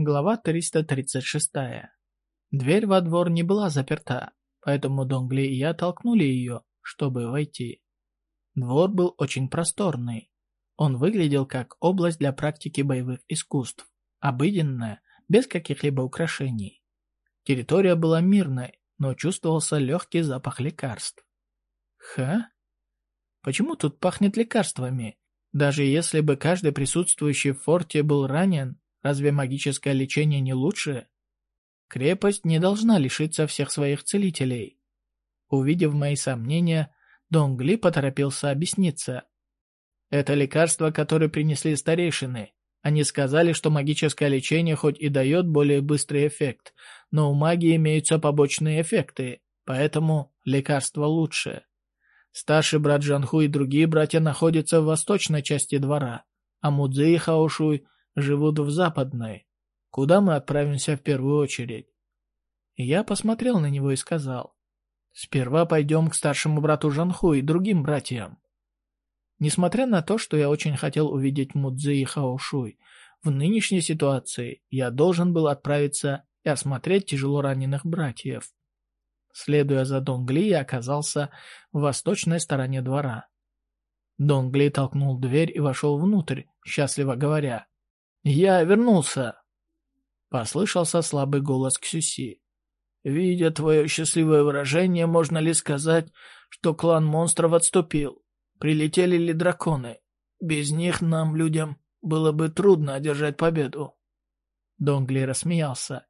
Глава 336. Дверь во двор не была заперта, поэтому Донгли и я толкнули ее, чтобы войти. Двор был очень просторный. Он выглядел как область для практики боевых искусств, обыденная, без каких-либо украшений. Территория была мирной, но чувствовался легкий запах лекарств. Ха? Почему тут пахнет лекарствами? Даже если бы каждый присутствующий в форте был ранен, Разве магическое лечение не лучше? Крепость не должна лишиться всех своих целителей. Увидев мои сомнения, Донгли поторопился объясниться. Это лекарство, которое принесли старейшины. Они сказали, что магическое лечение хоть и дает более быстрый эффект, но у магии имеются побочные эффекты, поэтому лекарство лучше. Старший брат Жанху и другие братья находятся в восточной части двора, а Мудзи и Хаошуй живут в Западной. Куда мы отправимся в первую очередь?» Я посмотрел на него и сказал, «Сперва пойдем к старшему брату Жанху и другим братьям». Несмотря на то, что я очень хотел увидеть Мудзи и Хаошуй, в нынешней ситуации я должен был отправиться и осмотреть тяжело раненых братьев. Следуя за Донгли, я оказался в восточной стороне двора. Донгли толкнул дверь и вошел внутрь, счастливо говоря, «Я вернулся!» Послышался слабый голос Ксюси. «Видя твое счастливое выражение, можно ли сказать, что клан монстров отступил? Прилетели ли драконы? Без них нам, людям, было бы трудно одержать победу». Донгли рассмеялся.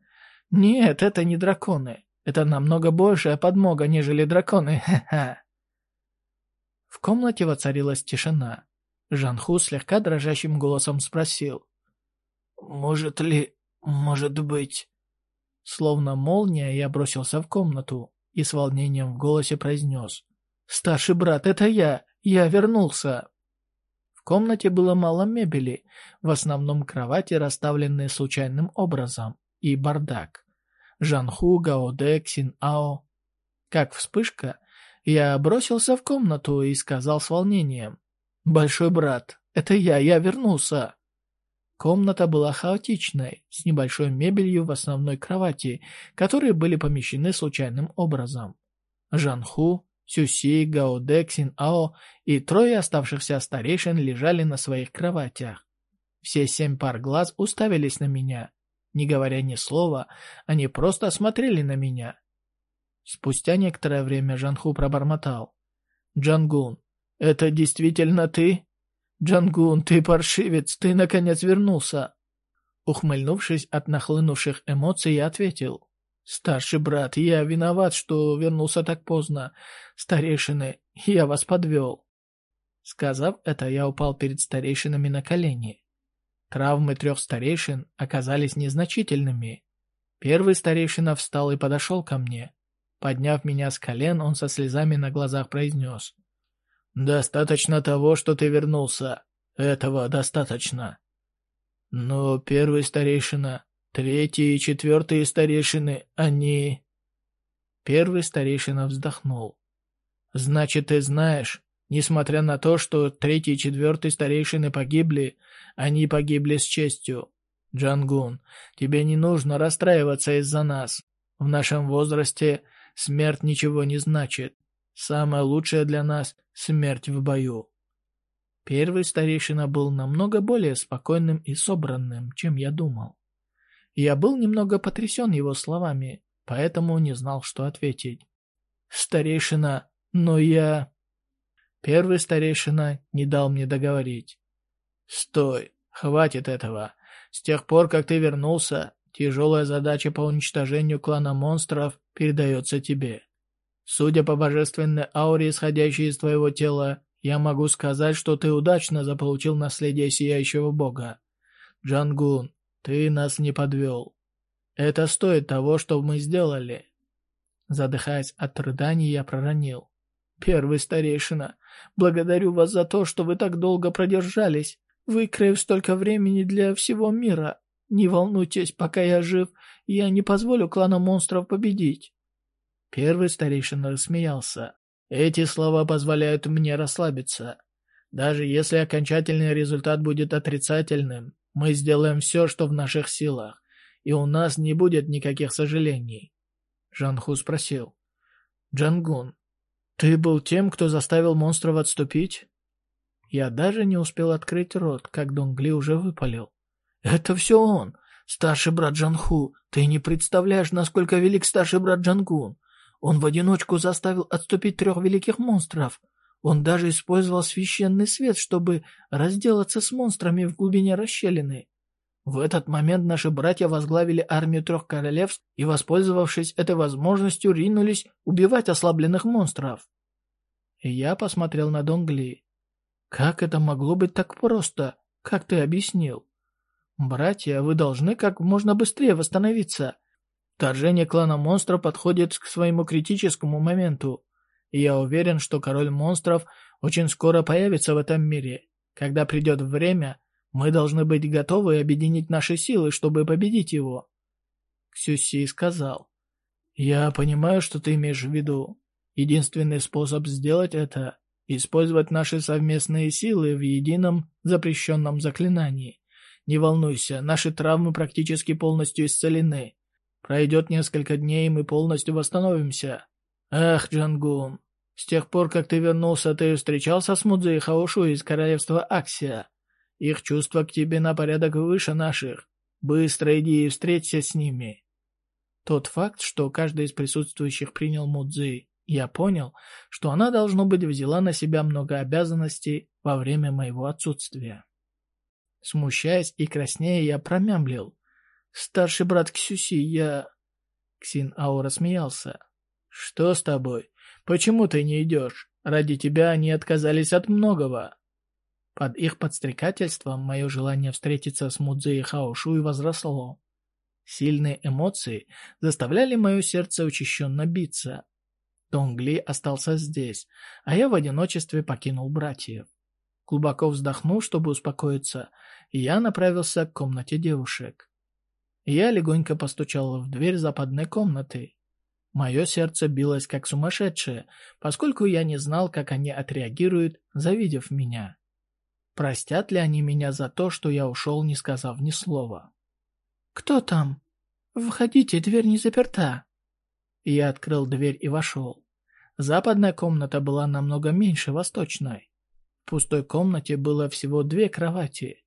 «Нет, это не драконы. Это намного большая подмога, нежели драконы. Ха-ха!» В комнате воцарилась тишина. Жанху слегка дрожащим голосом спросил. «Может ли... может быть...» Словно молния, я бросился в комнату и с волнением в голосе произнес. «Старший брат, это я! Я вернулся!» В комнате было мало мебели, в основном кровати, расставленные случайным образом, и бардак. Жанху, Гаоде, Ксин Ао. Как вспышка, я бросился в комнату и сказал с волнением. «Большой брат, это я, я вернулся!» Комната была хаотичной, с небольшой мебелью в основной кровати, которые были помещены случайным образом. Жанху, Сюси, Гаоде, Ао и трое оставшихся старейшин лежали на своих кроватях. Все семь пар глаз уставились на меня. Не говоря ни слова, они просто смотрели на меня. Спустя некоторое время Жанху пробормотал. «Джангун, это действительно ты?» «Джангун, ты паршивец, ты наконец вернулся!» Ухмыльнувшись от нахлынувших эмоций, я ответил. «Старший брат, я виноват, что вернулся так поздно. Старейшины, я вас подвел». Сказав это, я упал перед старейшинами на колени. Травмы трех старейшин оказались незначительными. Первый старейшина встал и подошел ко мне. Подняв меня с колен, он со слезами на глазах произнес. «Достаточно того, что ты вернулся. Этого достаточно». Но первый старейшина, третий и четвертый старейшины, они... Первый старейшина вздохнул. «Значит, ты знаешь, несмотря на то, что третий и четвертый старейшины погибли, они погибли с честью. Джангун, тебе не нужно расстраиваться из-за нас. В нашем возрасте смерть ничего не значит. Самое лучшее для нас — смерть в бою. Первый старейшина был намного более спокойным и собранным, чем я думал. Я был немного потрясен его словами, поэтому не знал, что ответить. «Старейшина, но я...» Первый старейшина не дал мне договорить. «Стой, хватит этого. С тех пор, как ты вернулся, тяжелая задача по уничтожению клана монстров передается тебе. Судя по божественной ауре, исходящей из твоего тела, я могу сказать, что ты удачно заполучил наследие Сияющего Бога. Джангун, ты нас не подвел. Это стоит того, что мы сделали. Задыхаясь от рыданий, я проронил. Первый старейшина, благодарю вас за то, что вы так долго продержались, выкроив столько времени для всего мира. Не волнуйтесь, пока я жив, я не позволю клану монстров победить. Первый старейшина рассмеялся. Эти слова позволяют мне расслабиться. Даже если окончательный результат будет отрицательным, мы сделаем все, что в наших силах. и у нас не будет никаких сожалений. Жанху спросил. Джангун, ты был тем, кто заставил монстров отступить? Я даже не успел открыть рот, как Донгли уже выпалил. Это все он, старший брат Джанху. Ты не представляешь, насколько велик старший брат Джангун. Он в одиночку заставил отступить трех великих монстров. Он даже использовал священный свет, чтобы разделаться с монстрами в глубине расщелины. В этот момент наши братья возглавили армию трех королевств и, воспользовавшись этой возможностью, ринулись убивать ослабленных монстров. Я посмотрел на Донгли. Как это могло быть так просто? Как ты объяснил? Братья, вы должны как можно быстрее восстановиться. Вторжение клана монстров подходит к своему критическому моменту. И я уверен, что король монстров очень скоро появится в этом мире. Когда придет время, мы должны быть готовы объединить наши силы, чтобы победить его. Ксюси сказал. Я понимаю, что ты имеешь в виду. Единственный способ сделать это – использовать наши совместные силы в едином запрещенном заклинании. Не волнуйся, наши травмы практически полностью исцелены. Пройдет несколько дней, и мы полностью восстановимся. Эх, Джангун, с тех пор, как ты вернулся, ты встречался с Мудзи и Хаошу из королевства Аксия. Их чувства к тебе на порядок выше наших. Быстро иди и встреться с ними. Тот факт, что каждый из присутствующих принял Мудзи, я понял, что она, должно быть, взяла на себя много обязанностей во время моего отсутствия. Смущаясь и краснея, я промямлил. «Старший брат Ксюси, я...» Ксин Аура смеялся. «Что с тобой? Почему ты не идешь? Ради тебя они отказались от многого». Под их подстрекательством мое желание встретиться с Мудзи и Хаошуй возросло. Сильные эмоции заставляли мое сердце учащенно биться. Тонгли остался здесь, а я в одиночестве покинул братьев. Глубоко вздохнув, чтобы успокоиться, я направился к комнате девушек. Я легонько постучал в дверь западной комнаты. Мое сердце билось как сумасшедшее, поскольку я не знал, как они отреагируют, завидев меня. Простят ли они меня за то, что я ушел, не сказав ни слова? «Кто там? Входите, дверь не заперта». Я открыл дверь и вошел. Западная комната была намного меньше восточной. В пустой комнате было всего две кровати.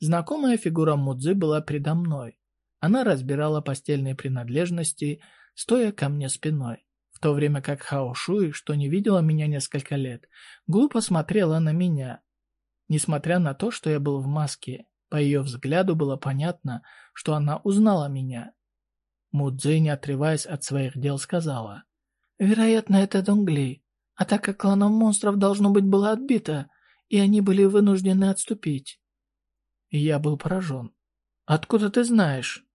Знакомая фигура Мудзы была предо мной. Она разбирала постельные принадлежности, стоя ко мне спиной, в то время как Хао Шуи, что не видела меня несколько лет, глупо смотрела на меня. Несмотря на то, что я был в маске, по ее взгляду было понятно, что она узнала меня. Мудзи, не отрываясь от своих дел, сказала, «Вероятно, это Донгли. Атака кланов монстров должно быть была отбита, и они были вынуждены отступить». Я был поражен. «Откуда ты знаешь?»